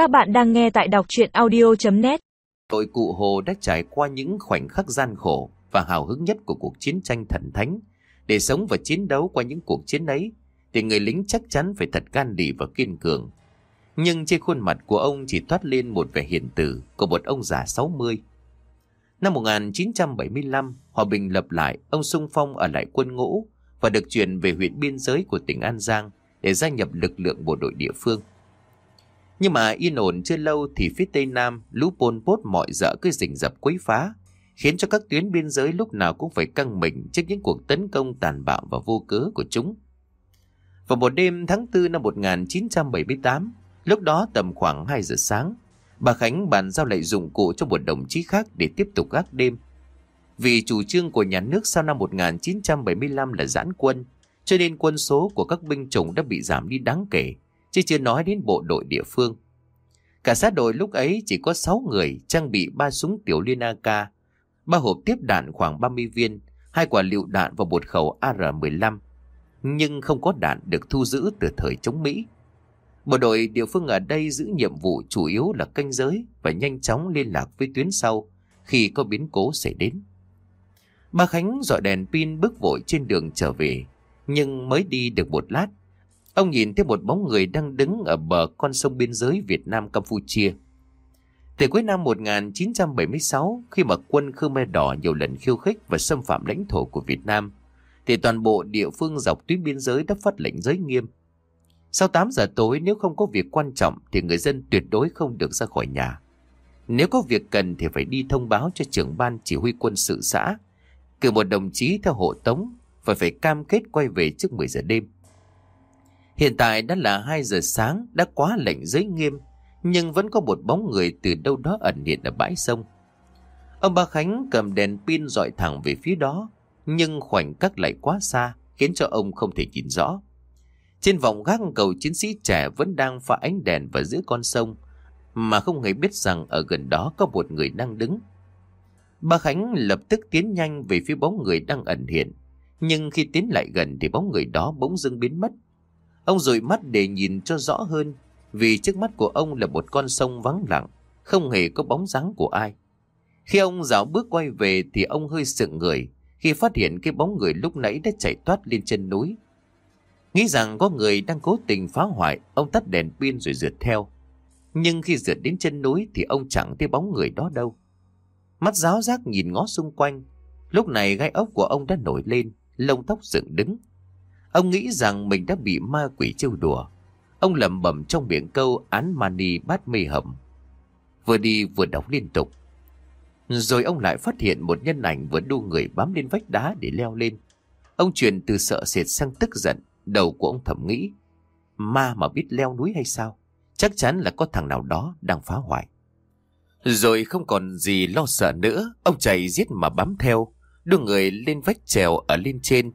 Các bạn đang nghe tại đọc chuyện audio.net Đội cụ Hồ đã trải qua những khoảnh khắc gian khổ và hào hứng nhất của cuộc chiến tranh thần thánh. Để sống và chiến đấu qua những cuộc chiến ấy, thì người lính chắc chắn phải thật gan lì và kiên cường. Nhưng trên khuôn mặt của ông chỉ thoát lên một vẻ hiền tử của một ông già 60. Năm 1975, Hòa Bình lập lại, ông sung phong ở lại quân ngũ và được chuyển về huyện biên giới của tỉnh An Giang để gia nhập lực lượng bộ đội địa phương. Nhưng mà yên ổn chưa lâu thì phía Tây Nam lũ Pol Pot mọi dở cứ rình rập quấy phá, khiến cho các tuyến biên giới lúc nào cũng phải căng mình trước những cuộc tấn công tàn bạo và vô cớ của chúng. Vào một đêm tháng 4 năm 1978, lúc đó tầm khoảng 2 giờ sáng, bà Khánh bàn giao lại dụng cụ cho một đồng chí khác để tiếp tục gác đêm. Vì chủ trương của nhà nước sau năm 1975 là giãn quân, cho nên quân số của các binh chủng đã bị giảm đi đáng kể, chứ chưa nói đến bộ đội địa phương. Cả sát đội lúc ấy chỉ có 6 người trang bị ba súng tiểu liên AK, ba hộp tiếp đạn khoảng 30 viên, hai quả lựu đạn và một khẩu AR-15, nhưng không có đạn được thu giữ từ thời chống Mỹ. Bộ đội địa phương ở đây giữ nhiệm vụ chủ yếu là canh giới và nhanh chóng liên lạc với tuyến sau khi có biến cố xảy đến. Ba Khánh dọi đèn pin bước vội trên đường trở về, nhưng mới đi được một lát, ông nhìn thấy một bóng người đang đứng ở bờ con sông biên giới Việt Nam Campuchia. Từ cuối năm 1976, khi mà quân Khmer Đỏ nhiều lần khiêu khích và xâm phạm lãnh thổ của Việt Nam, thì toàn bộ địa phương dọc tuyến biên giới đã phát lệnh giới nghiêm. Sau 8 giờ tối nếu không có việc quan trọng thì người dân tuyệt đối không được ra khỏi nhà. Nếu có việc cần thì phải đi thông báo cho trưởng ban chỉ huy quân sự xã, cử một đồng chí theo hộ tống và phải cam kết quay về trước 10 giờ đêm. Hiện tại đã là 2 giờ sáng, đã quá lạnh giới nghiêm, nhưng vẫn có một bóng người từ đâu đó ẩn hiện ở bãi sông. Ông Ba Khánh cầm đèn pin dọi thẳng về phía đó, nhưng khoảnh khắc lại quá xa, khiến cho ông không thể nhìn rõ. Trên vòng gác cầu chiến sĩ trẻ vẫn đang pha ánh đèn vào giữa con sông, mà không hề biết rằng ở gần đó có một người đang đứng. Ba Khánh lập tức tiến nhanh về phía bóng người đang ẩn hiện, nhưng khi tiến lại gần thì bóng người đó bỗng dưng biến mất. Ông dụi mắt để nhìn cho rõ hơn, vì trước mắt của ông là một con sông vắng lặng, không hề có bóng dáng của ai. Khi ông dạo bước quay về thì ông hơi sững người khi phát hiện cái bóng người lúc nãy đã chạy toát lên chân núi. Nghĩ rằng có người đang cố tình phá hoại, ông tắt đèn pin rồi rượt theo. Nhưng khi rượt đến chân núi thì ông chẳng thấy bóng người đó đâu. Mắt giáo giác nhìn ngó xung quanh, lúc này gai ốc của ông đã nổi lên, lông tóc dựng đứng. Ông nghĩ rằng mình đã bị ma quỷ trêu đùa. Ông lẩm bẩm trong miệng câu án mani bát mê hầm. Vừa đi vừa đọc liên tục. Rồi ông lại phát hiện một nhân ảnh vừa đu người bám lên vách đá để leo lên. Ông chuyển từ sợ sệt sang tức giận, đầu của ông thầm nghĩ. Ma mà biết leo núi hay sao? Chắc chắn là có thằng nào đó đang phá hoại. Rồi không còn gì lo sợ nữa, ông chạy giết mà bám theo, đưa người lên vách trèo ở lên trên.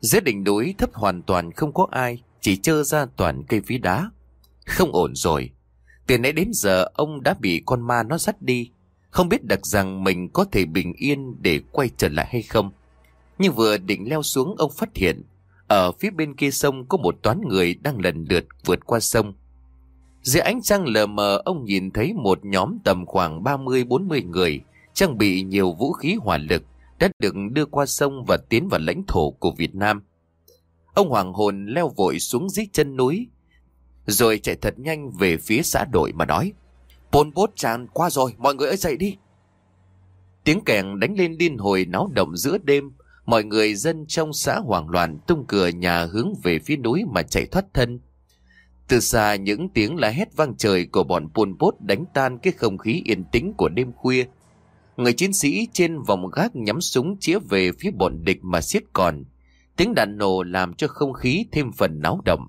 Dưới đỉnh núi thấp hoàn toàn không có ai, chỉ trơ ra toàn cây phí đá. Không ổn rồi. Từ nãy đến giờ ông đã bị con ma nó dắt đi. Không biết đặc rằng mình có thể bình yên để quay trở lại hay không. Nhưng vừa định leo xuống ông phát hiện. Ở phía bên kia sông có một toán người đang lần lượt vượt qua sông. Dưới ánh trăng lờ mờ ông nhìn thấy một nhóm tầm khoảng 30-40 người trang bị nhiều vũ khí hỏa lực đã được đưa qua sông và tiến vào lãnh thổ của Việt Nam. Ông hoàng hồn leo vội xuống dưới chân núi, rồi chạy thật nhanh về phía xã đội mà nói. "Pol Pot tràn qua rồi, mọi người ơi dậy đi. Tiếng kèn đánh lên điên hồi náo động giữa đêm, mọi người dân trong xã hoảng loạn tung cửa nhà hướng về phía núi mà chạy thoát thân. Từ xa những tiếng la hét vang trời của bọn Pol Pot đánh tan cái không khí yên tĩnh của đêm khuya. Người chiến sĩ trên vòng gác nhắm súng chĩa về phía bọn địch mà siết còn. Tiếng đạn nổ làm cho không khí thêm phần náo động.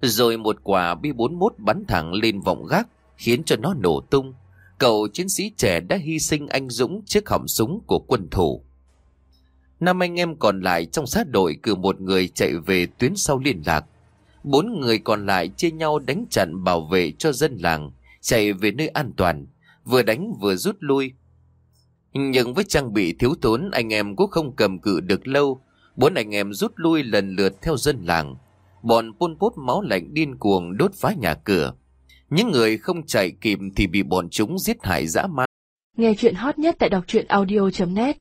Rồi một quả B-41 bắn thẳng lên vòng gác khiến cho nó nổ tung. Cậu chiến sĩ trẻ đã hy sinh anh dũng trước họng súng của quân thủ. Năm anh em còn lại trong sát đội cử một người chạy về tuyến sau liên lạc. Bốn người còn lại chia nhau đánh chặn bảo vệ cho dân làng, chạy về nơi an toàn, vừa đánh vừa rút lui. Nhưng với trang bị thiếu thốn anh em cũng không cầm cự được lâu, bốn anh em rút lui lần lượt theo dân làng. Bọn Pol Pot máu lạnh điên cuồng đốt phá nhà cửa. Những người không chạy kịp thì bị bọn chúng giết hại dã man. Nghe chuyện hot nhất tại đọc truyện audio.net